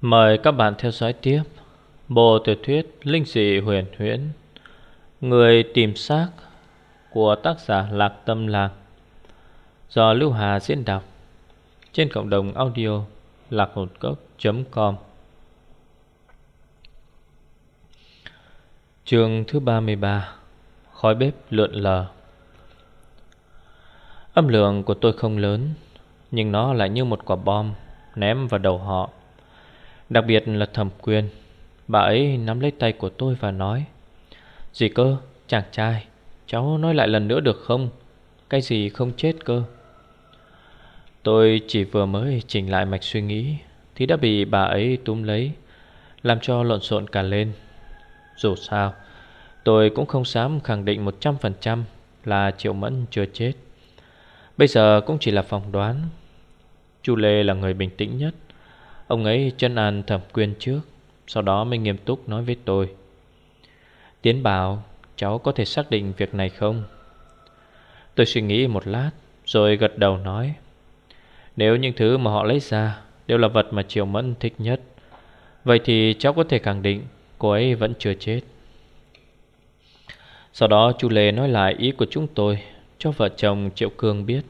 Mời các bạn theo dõi tiếp Bộ tiểu thuyết Linh dị huyền huyễn, Người tìm xác Của tác giả Lạc Tâm Lạc, Do Lưu Hà diễn đọc, Trên cộng đồng audio lạc hồn cốc.com Chương thứ 33 Khói bếp lượn lờ. Âm lượng của tôi không lớn, Nhưng nó lại như một quả bom Ném vào đầu họ. Đặc biệt là thẩm quyền. Bà ấy nắm lấy tay của tôi và nói, Gì cơ, chàng trai, Cháu nói lại lần nữa được không? Cái gì không chết cơ? Tôi chỉ vừa mới chỉnh lại mạch suy nghĩ, Thì đã bị bà ấy túm lấy, Làm cho lộn xộn cả lên. Dù sao, Tôi cũng không dám khẳng định 100% Là Triệu Mẫn chưa chết. Bây giờ cũng chỉ là phỏng đoán. Chu Lê là người bình tĩnh nhất. Ông ấy chân an thẩm quyên trước, Sau đó mới nghiêm túc nói với tôi. Tiến bảo, Cháu có thể xác định việc này không? Tôi suy nghĩ một lát, Rồi gật đầu nói, Nếu những thứ mà họ lấy ra Đều là vật mà Triều Mẫn thích nhất, Vậy thì cháu có thể khẳng định Cô ấy vẫn chưa chết. Sau đó chú Lê nói lại ý của chúng tôi, Cho vợ chồng Triệu Cương biết.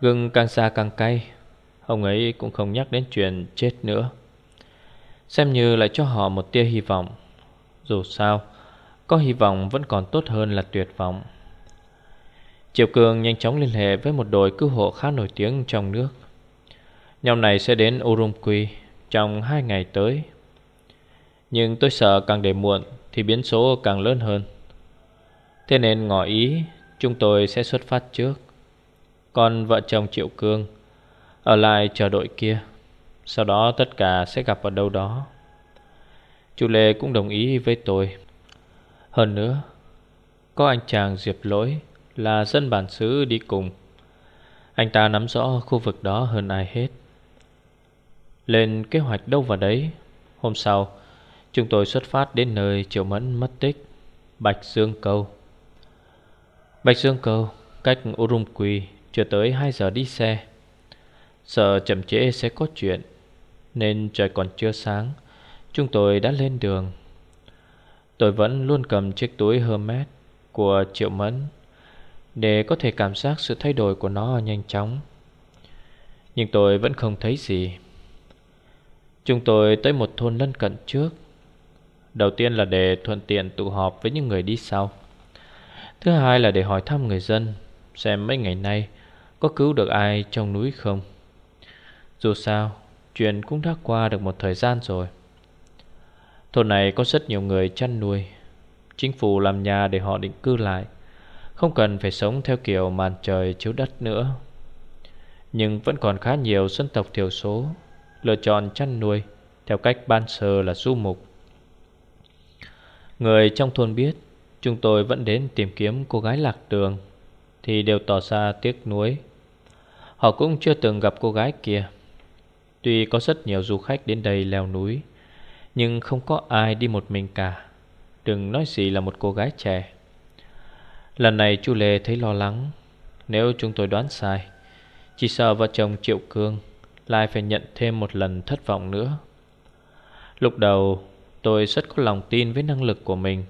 Gừng càng xa càng cay Ông ấy cũng không nhắc đến chuyện chết nữa. Xem như lại cho họ một tia hy vọng. Dù sao, Có hy vọng vẫn còn tốt hơn là tuyệt vọng. Triệu Cường nhanh chóng liên hệ với một đội cứu hộ khá nổi tiếng trong nước. Nhóm này sẽ đến Urumqi trong hai ngày tới. Nhưng tôi sợ càng để muộn thì biến số càng lớn hơn. Thế nên ngỏ ý, chúng tôi sẽ xuất phát trước. Còn vợ chồng Triệu Cương ở lại chờ đội kia. Sau đó tất cả sẽ gặp ở đâu đó. Chú Lê cũng đồng ý với tôi. Hơn nữa, Có anh chàng Diệp Lỗi Là dân bản xứ đi cùng. Anh ta nắm rõ khu vực đó hơn ai hết. Lên kế hoạch đâu vào đấy. Hôm sau, Chúng tôi xuất phát đến nơi Triệu Mẫn mất tích, Bạch Dương Câu. Bạch Dương Câu, Cách Urumqi Chưa tới 2 giờ đi xe. Sợ chậm trễ sẽ có chuyện, Nên trời còn chưa sáng, Chúng tôi đã lên đường. Tôi vẫn luôn cầm chiếc túi Hermes Của Triệu Mẫn Để có thể cảm giác sự thay đổi của nó nhanh chóng. Nhưng tôi vẫn không thấy gì. Chúng tôi tới một thôn lân cận trước. Đầu tiên là để thuận tiện tụ họp với những người đi sau. Thứ hai là để hỏi thăm người dân, Xem mấy ngày nay Có cứu được ai trong núi không dù sao, Chuyện cũng đã qua được một thời gian rồi. Thôn này có rất nhiều người chăn nuôi. Chính phủ làm nhà để họ định cư lại. Không cần phải sống theo kiểu màn trời chiếu đất nữa. Nhưng vẫn còn khá nhiều dân tộc thiểu số, Lựa chọn chăn nuôi Theo cách ban sơ là du mục. Người trong thôn biết, Chúng tôi vẫn đến tìm kiếm cô gái lạc đường, Thì đều tỏ ra tiếc nuối. Họ cũng chưa từng gặp cô gái kia. Tuy có rất nhiều du khách đến đây leo núi, Nhưng không có ai đi một mình cả. Đừng nói gì là một cô gái trẻ. Lần này chú Lê thấy lo lắng. Nếu chúng tôi đoán sai, Chỉ sợ vợ chồng Triệu Cương Lại phải nhận thêm một lần thất vọng nữa. Lúc đầu, tôi rất có lòng tin với năng lực của mình,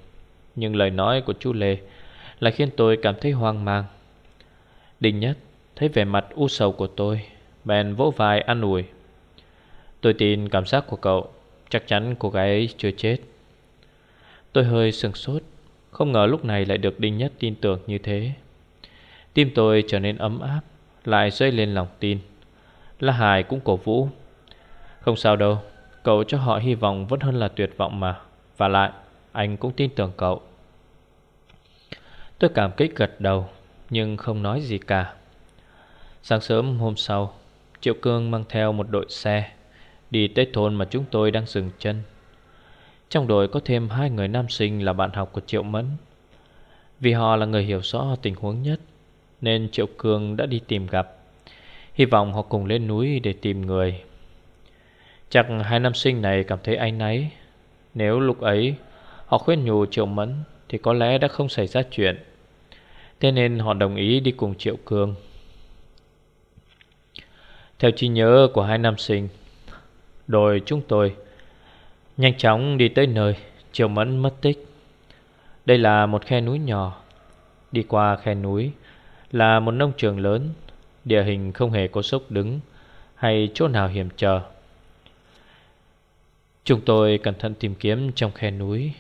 Nhưng lời nói của chú Lê Lại khiến tôi cảm thấy hoang mang. Đình nhất thấy vẻ mặt u sầu của tôi, Bèn vỗ vai an ủi. Tôi tin cảm giác của cậu. Chắc chắn cô gái ấy chưa chết. Tôi hơi sừng sốt. Không ngờ lúc này lại được Đinh Nhất tin tưởng như thế. Tim tôi trở nên ấm áp, Lại dấy lên lòng tin. La Hải cũng cổ vũ. Không sao đâu, Cậu cho họ hy vọng vẫn hơn là tuyệt vọng mà. Và lại, anh cũng tin tưởng cậu. Tôi cảm kích gật đầu, Nhưng không nói gì cả. Sáng sớm hôm sau, Triệu Cương mang theo một đội xe. Đi tới thôn mà chúng tôi đang dừng chân. Trong đội có thêm hai người nam sinh là bạn học của Triệu Mẫn. Vì họ là người hiểu rõ tình huống nhất, Nên Triệu Cường đã đi tìm gặp. Hy vọng họ cùng lên núi để tìm người. Chắc hai nam sinh này cảm thấy anh náy. Nếu lúc ấy họ khuyên nhủ Triệu Mẫn, Thì có lẽ đã không xảy ra chuyện. Thế nên họ đồng ý đi cùng Triệu Cường. Theo trí nhớ của hai nam sinh đội chúng tôi. Nhanh chóng đi tới nơi Triều Mẫn mất tích. Đây là một khe núi nhỏ. Đi qua khe núi Là một nông trường lớn. Địa hình không hề có sốc đứng Hay chỗ nào hiểm trở. Chúng tôi cẩn thận tìm kiếm trong khe núi.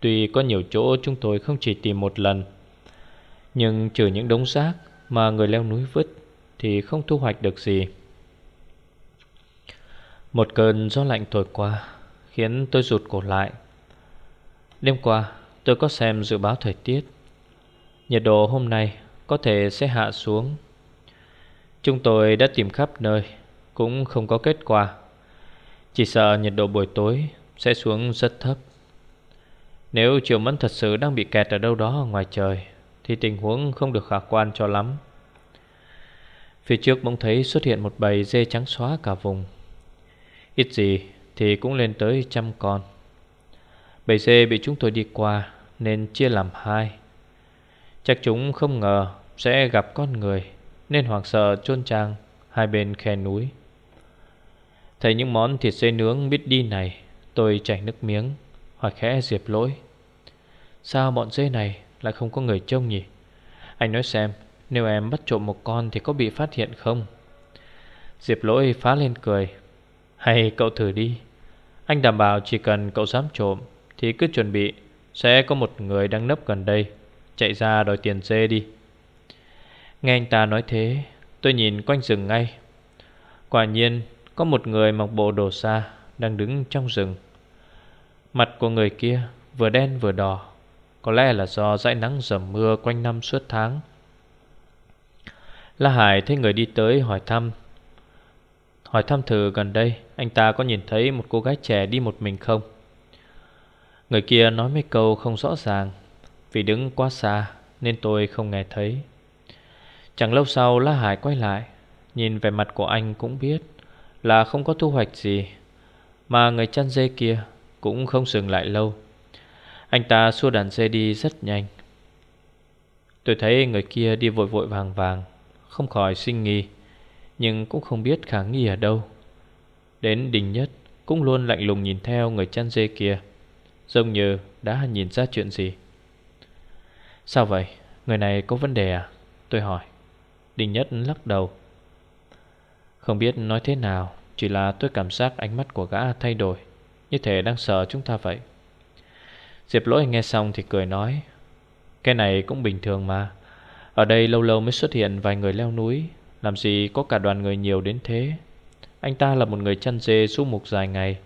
Tuy có nhiều chỗ chúng tôi không chỉ tìm một lần, Nhưng trừ những đống rác mà người leo núi vứt Thì không thu hoạch được gì. Một cơn gió lạnh thổi qua, Khiến tôi rụt cổ lại. Đêm qua, tôi có xem dự báo thời tiết. Nhiệt độ hôm nay có thể sẽ hạ xuống. Chúng tôi đã tìm khắp nơi, Cũng không có kết quả. Chỉ sợ nhiệt độ buổi tối sẽ xuống rất thấp. Nếu Triệu Mẫn thật sự đang bị kẹt ở đâu đó ngoài trời, Thì tình huống không được khả quan cho lắm. Phía trước bỗng thấy xuất hiện một bầy dê trắng xóa cả vùng. Ít gì thì cũng lên tới trăm con. Bầy dê bị chúng tôi đi qua, Nên chia làm hai. Chắc chúng không ngờ Sẽ gặp con người, Nên hoảng sợ chôn trang Hai bên khe núi. Thấy những món thịt dê nướng biết đi này, Tôi chảy nước miếng Hỏi khẽ Diệp lỗi. Sao bọn dê này lại không có người trông nhỉ? Anh nói xem, Nếu em bắt trộm một con thì có bị phát hiện không? Diệp lỗi phá lên cười hay cậu thử đi. Anh đảm bảo chỉ cần cậu dám trộm, Thì cứ chuẩn bị. Sẽ có một người đang nấp gần đây. Chạy ra đòi tiền dê đi. Nghe anh ta nói thế, Tôi nhìn quanh rừng ngay. Quả nhiên, có một người mặc bộ đồ xa Đang đứng trong rừng. Mặt của người kia vừa đen vừa đỏ. Có lẽ là do dãi nắng dầm mưa quanh năm suốt tháng. La Hải thấy người đi tới hỏi thăm. Hỏi thăm thử gần đây, Anh ta có nhìn thấy một cô gái trẻ đi một mình không? Người kia nói mấy câu không rõ ràng. Vì đứng quá xa Nên tôi không nghe thấy. Chẳng lâu sau, La Hải quay lại. Nhìn vẻ mặt của anh cũng biết Là không có thu hoạch gì, Mà người chăn dê kia Cũng không dừng lại lâu. Anh ta xua đàn dê đi rất nhanh. Tôi thấy người kia đi vội vội vàng vàng, Không khỏi sinh nghi nhưng cũng không biết khả nghi ở đâu. Đến đình nhất, Cũng luôn lạnh lùng nhìn theo người chăn dê kia, Giống như đã nhìn ra chuyện gì. Sao vậy? Người này có vấn đề à? Tôi hỏi. Đình nhất lắc đầu. Không biết nói thế nào, Chỉ là tôi cảm giác ánh mắt của gã thay đổi, Như thể đang sợ chúng ta vậy. Diệp lỗi nghe xong thì cười nói, Cái này cũng bình thường mà. Ở đây lâu lâu mới xuất hiện vài người leo núi làm gì có cả đoàn người nhiều đến thế? Anh ta là một người chăn dê su mục dài ngày.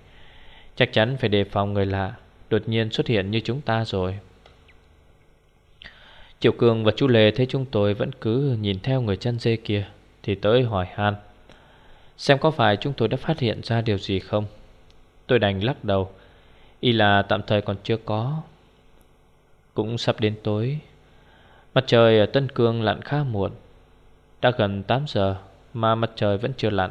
Chắc chắn phải đề phòng người lạ, Đột nhiên xuất hiện như chúng ta rồi. Triệu Cường và chú Lê thấy chúng tôi vẫn cứ nhìn theo người chăn dê kia, Thì tới hỏi han. Xem có phải chúng tôi đã phát hiện ra điều gì không? Tôi đành lắc đầu. Y là tạm thời còn chưa có. Cũng sắp đến tối. Mặt trời ở Tân Cương lặn khá muộn đã gần 8 giờ mà mặt trời vẫn chưa lặn.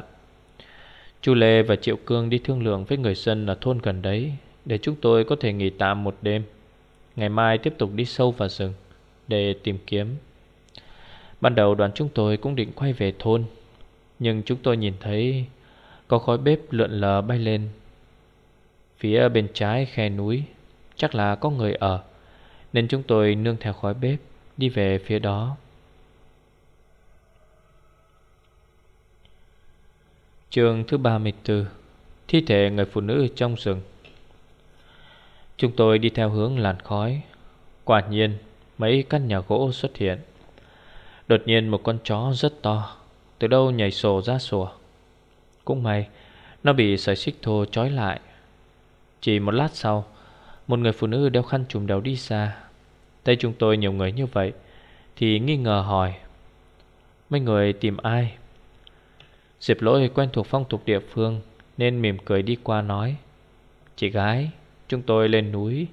Chu Lê và Triệu Cương đi thương lượng với người dân ở thôn gần đấy Để chúng tôi có thể nghỉ tạm một đêm. Ngày mai tiếp tục đi sâu vào rừng Để tìm kiếm. Ban đầu đoàn chúng tôi cũng định quay về thôn, Nhưng chúng tôi nhìn thấy Có khói bếp lượn lờ bay lên. Phía bên trái khe núi Chắc là có người ở, Nên chúng tôi nương theo khói bếp Đi về phía đó. Chương thứ 34 Thi thể người phụ nữ trong rừng. Chúng tôi đi theo hướng làn khói. Quả nhiên, mấy căn nhà gỗ xuất hiện. Đột nhiên một con chó rất to, Từ đâu nhảy sổ ra sủa. Cũng may, Nó bị sợi xích thô trói lại. Chỉ một lát sau, Một người phụ nữ đeo khăn trùm đầu đi xa. Thấy chúng tôi nhiều người như vậy, Thì nghi ngờ hỏi, Mấy người tìm ai? Diệp lỗi quen thuộc phong tục địa phương Nên mỉm cười đi qua nói, Chị gái, Chúng tôi lên núi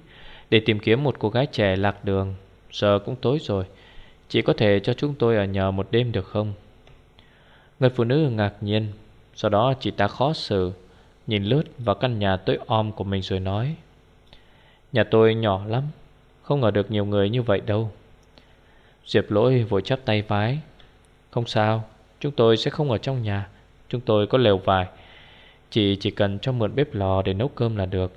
Để tìm kiếm một cô gái trẻ lạc đường. Giờ cũng tối rồi, Chị có thể cho chúng tôi ở nhờ một đêm được không? Người phụ nữ ngạc nhiên, Sau đó chị ta khó xử, Nhìn lướt vào căn nhà tối om của mình rồi nói, Nhà tôi nhỏ lắm, Không ngờ được nhiều người như vậy đâu. Diệp lỗi vội chắp tay vái, Không sao, Chúng tôi sẽ không ở trong nhà. Chúng tôi có lều vải. Chị chỉ cần cho mượn bếp lò để nấu cơm là được.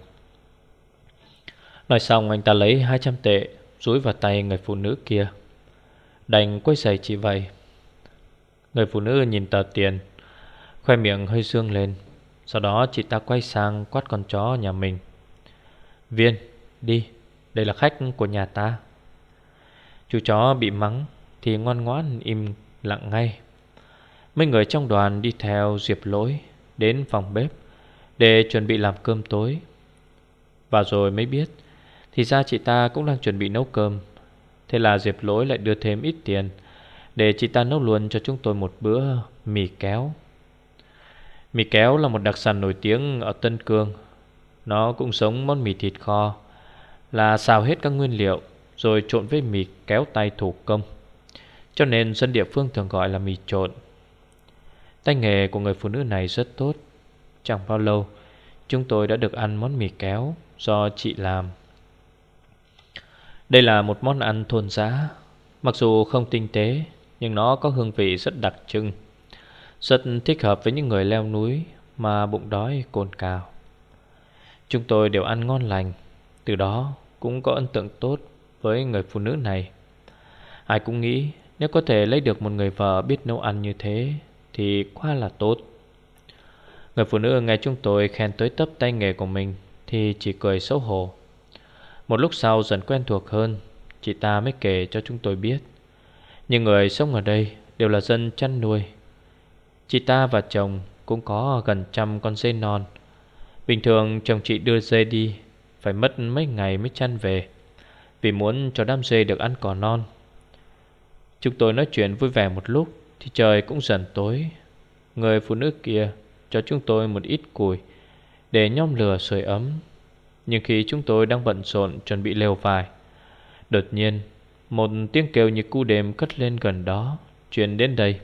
Nói xong anh ta lấy 200 tệ Rúi vào tay người phụ nữ kia. Đành quay giày chị vậy. Người phụ nữ nhìn tờ tiền Khoe miệng hơi dương lên. Sau đó chị ta quay sang quát con chó nhà mình. Viên, đi Đây là khách của nhà ta. Chú chó bị mắng Thì ngoan ngoãn im lặng ngay. Mấy người trong đoàn đi theo Diệp lỗi Đến phòng bếp Để chuẩn bị làm cơm tối. Và rồi mới biết, Thì ra chị ta cũng đang chuẩn bị nấu cơm. Thế là Diệp lỗi lại đưa thêm ít tiền Để chị ta nấu luôn cho chúng tôi một bữa mì kéo. Mì kéo là một đặc sản nổi tiếng ở Tân Cương. Nó cũng giống món mì thịt kho, Là xào hết các nguyên liệu Rồi trộn với mì kéo tay thủ công. Cho nên dân địa phương thường gọi là mì trộn. Tay nghề của người phụ nữ này rất tốt. Chẳng bao lâu, Chúng tôi đã được ăn món mì kéo Do chị làm. Đây là một món ăn thôn giá. Mặc dù không tinh tế, Nhưng nó có hương vị rất đặc trưng. Rất thích hợp với những người leo núi Mà bụng đói, cồn cào. Chúng tôi đều ăn ngon lành. Từ đó cũng có ấn tượng tốt Với người phụ nữ này. Ai cũng nghĩ Nếu có thể lấy được một người vợ biết nấu ăn như thế thì quá là tốt. Người phụ nữ nghe chúng tôi khen tới tấp tay nghề của mình Thì chỉ cười xấu hổ. Một lúc sau dần quen thuộc hơn, Chị ta mới kể cho chúng tôi biết. Những người sống ở đây đều là dân chăn nuôi. Chị ta và chồng cũng có gần trăm con dê non. Bình thường chồng chị đưa dê đi, Phải mất mấy ngày mới chăn về, Vì muốn cho đám dê được ăn cỏ non. Chúng tôi nói chuyện vui vẻ một lúc thì trời cũng dần tối. Người phụ nữ kia cho chúng tôi một ít củi Để nhóm lửa sưởi ấm. Nhưng khi chúng tôi đang bận rộn chuẩn bị lều vải, Đột nhiên Một tiếng kêu như cu đêm cất lên gần đó, Truyền đến đây.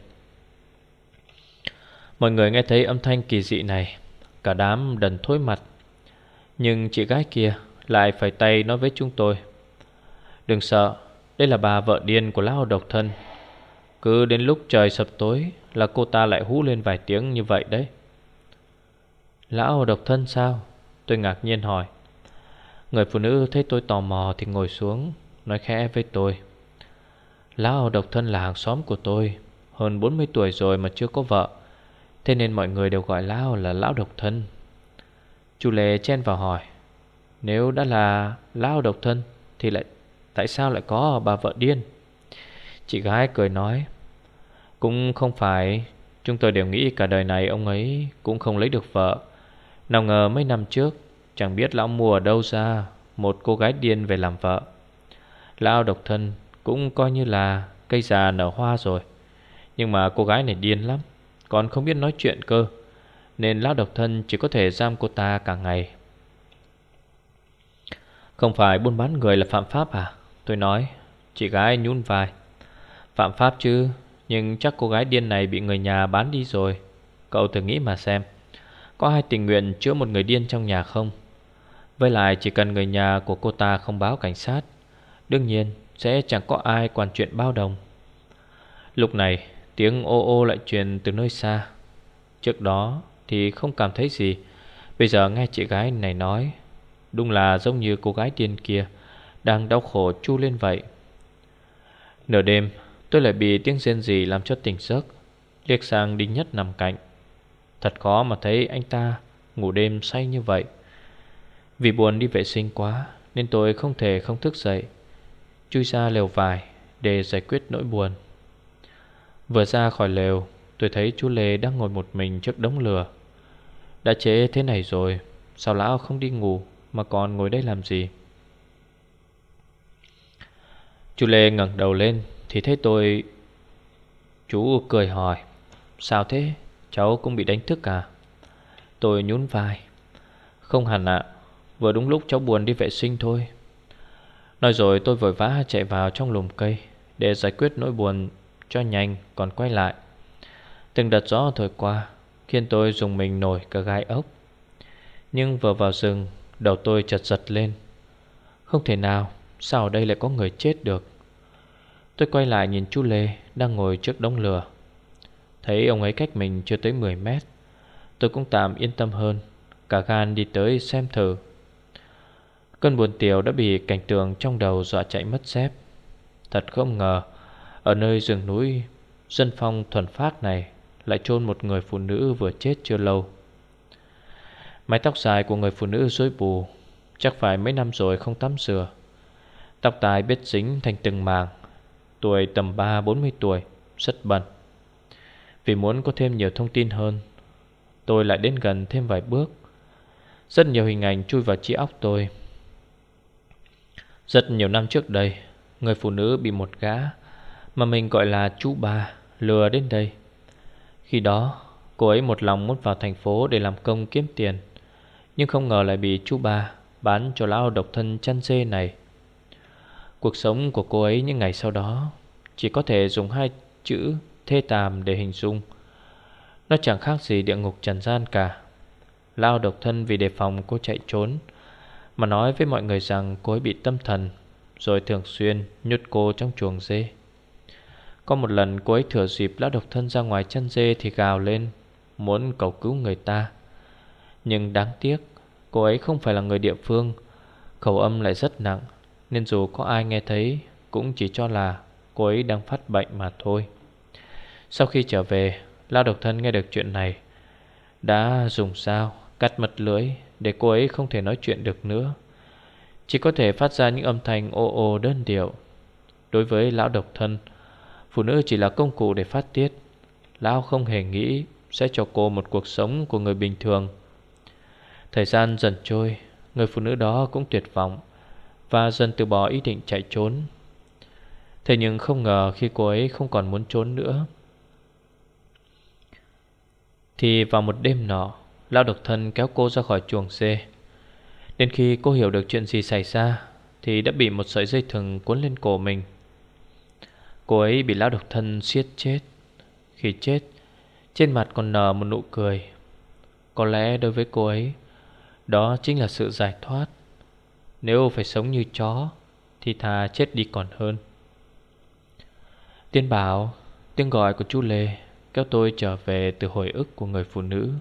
Mọi người nghe thấy âm thanh kỳ dị này, Cả đám đần thối mặt. Nhưng chị gái kia lại phải tay nói với chúng tôi, Đừng sợ, Đây là bà vợ điên của lão độc thân. Cứ đến lúc trời sập tối Là cô ta lại hú lên vài tiếng như vậy đấy. Lão độc thân sao? Tôi ngạc nhiên hỏi. Người phụ nữ thấy tôi tò mò thì ngồi xuống, Nói khẽ với tôi. Lão độc thân là hàng xóm của tôi, Hơn 40 tuổi rồi mà chưa có vợ. Thế nên mọi người đều gọi Lão là Lão độc thân. Chú Lê chen vào hỏi. Nếu đã là Lão độc thân Thì lại, tại sao lại có bà vợ điên? Chị gái cười nói, Cũng không phải. Chúng tôi đều nghĩ cả đời này ông ấy cũng không lấy được vợ. Nào ngờ mấy năm trước, Chẳng biết lão mua ở đâu ra Một cô gái điên về làm vợ. Lão độc thân cũng coi như là Cây già nở hoa rồi. Nhưng mà cô gái này điên lắm, Còn không biết nói chuyện cơ, Nên lão độc thân chỉ có thể giam cô ta cả ngày. Không phải buôn bán người là phạm pháp à? Tôi nói. Chị gái nhún vai. Phạm pháp chứ? Nhưng chắc cô gái điên này bị người nhà bán đi rồi. Cậu thử nghĩ mà xem. Có ai tình nguyện chữa một người điên trong nhà không? Với lại chỉ cần người nhà của cô ta không báo cảnh sát, Đương nhiên sẽ chẳng có ai quản chuyện bao đồng. Lúc này, tiếng ô ô lại truyền từ nơi xa. Trước đó thì không cảm thấy gì. Bây giờ nghe chị gái này nói, Đúng là giống như cô gái điên kia, Đang đau khổ chu lên vậy. Nửa đêm tôi lại bị tiếng rên gì làm cho tỉnh giấc, Liếc sang Đinh Nhất nằm cạnh. Thật khó mà thấy anh ta ngủ đêm say như vậy. Vì buồn đi vệ sinh quá, Nên tôi không thể không thức dậy, Chui ra lều vải Để giải quyết nỗi buồn. Vừa ra khỏi lều, Tôi thấy chú Lê đang ngồi một mình trước đống lửa. Đã chế thế này rồi, Sao lão không đi ngủ Mà còn ngồi đây làm gì? Chú Lê ngẩng đầu lên thì thấy tôi, Chú cười hỏi, Sao thế? Cháu cũng bị đánh thức à? Tôi nhún vai, Không hẳn ạ, Vừa đúng lúc cháu buồn đi vệ sinh thôi. Nói rồi tôi vội vã chạy vào trong lùm cây Để giải quyết nỗi buồn cho nhanh còn quay lại. Từng đợt gió thổi qua Khiến tôi dùng mình nổi cả gai ốc. Nhưng vừa vào rừng, Đầu tôi chật giật lên. Không thể nào, Sao ở đây lại có người chết được? Tôi quay lại nhìn chú Lê Đang ngồi trước đống lửa. Thấy ông ấy cách mình chưa tới 10 mét, Tôi cũng tạm yên tâm hơn, Cả gan đi tới xem thử. Cơn buồn tiểu đã bị cảnh tượng trong đầu dọa chạy mất dép Thật không ngờ, Ở nơi rừng núi, Dân phong thuần phát này Lại chôn một người phụ nữ vừa chết chưa lâu. Mái tóc dài của người phụ nữ rối bù, Chắc phải mấy năm rồi không tắm rửa. Tóc tai biết dính thành từng màng Tuổi tầm 3-40 tuổi, Rất bẩn Vì muốn có thêm nhiều thông tin hơn, Tôi lại đến gần thêm vài bước. Rất nhiều hình ảnh chui vào trí óc tôi. Rất nhiều năm trước đây, Người phụ nữ bị một gã Mà mình gọi là chú bà Lừa đến đây. Khi đó, cô ấy một lòng muốn vào thành phố Để làm công kiếm tiền, Nhưng không ngờ lại bị chú bà Bán cho lão độc thân chăn dê này. Cuộc sống của cô ấy những ngày sau đó Chỉ có thể dùng hai chữ thê tàm để hình dung. Nó chẳng khác gì địa ngục trần gian cả. Lao độc thân vì đề phòng cô chạy trốn, Mà nói với mọi người rằng cô ấy bị tâm thần, Rồi thường xuyên nhốt cô trong chuồng dê. Có một lần cô ấy thừa dịp lão độc thân ra ngoài chân dê thì gào lên, Muốn cầu cứu người ta. Nhưng đáng tiếc, Cô ấy không phải là người địa phương, Khẩu âm lại rất nặng. Nên dù có ai nghe thấy, Cũng chỉ cho là cô ấy đang phát bệnh mà thôi. Sau khi trở về Lao độc thân nghe được chuyện này, Đã dùng dao cắt mật lưỡi Để cô ấy không thể nói chuyện được nữa. Chỉ có thể phát ra những âm thanh ô ô đơn điệu. Đối với lão độc thân, Phụ nữ chỉ là công cụ để phát tiết. Lão không hề nghĩ Sẽ cho cô một cuộc sống của người bình thường. Thời gian dần trôi, Người phụ nữ đó cũng tuyệt vọng. Và dần từ bỏ ý định chạy trốn. Thế nhưng không ngờ khi cô ấy không còn muốn trốn nữa. Thì vào một đêm nọ, Lão độc thân kéo cô ra khỏi chuồng dê. Đến khi cô hiểu được chuyện gì xảy ra, Thì đã bị một sợi dây thừng cuốn lên cổ mình. Cô ấy bị lão độc thân siết chết. Khi chết, Trên mặt còn nở một nụ cười. Có lẽ đối với cô ấy, Đó chính là sự giải thoát. Nếu phải sống như chó, Thì thà chết đi còn hơn. Tiên bảo, Tiếng gọi của chú Lê Kéo tôi trở về từ hồi ức của người phụ nữ.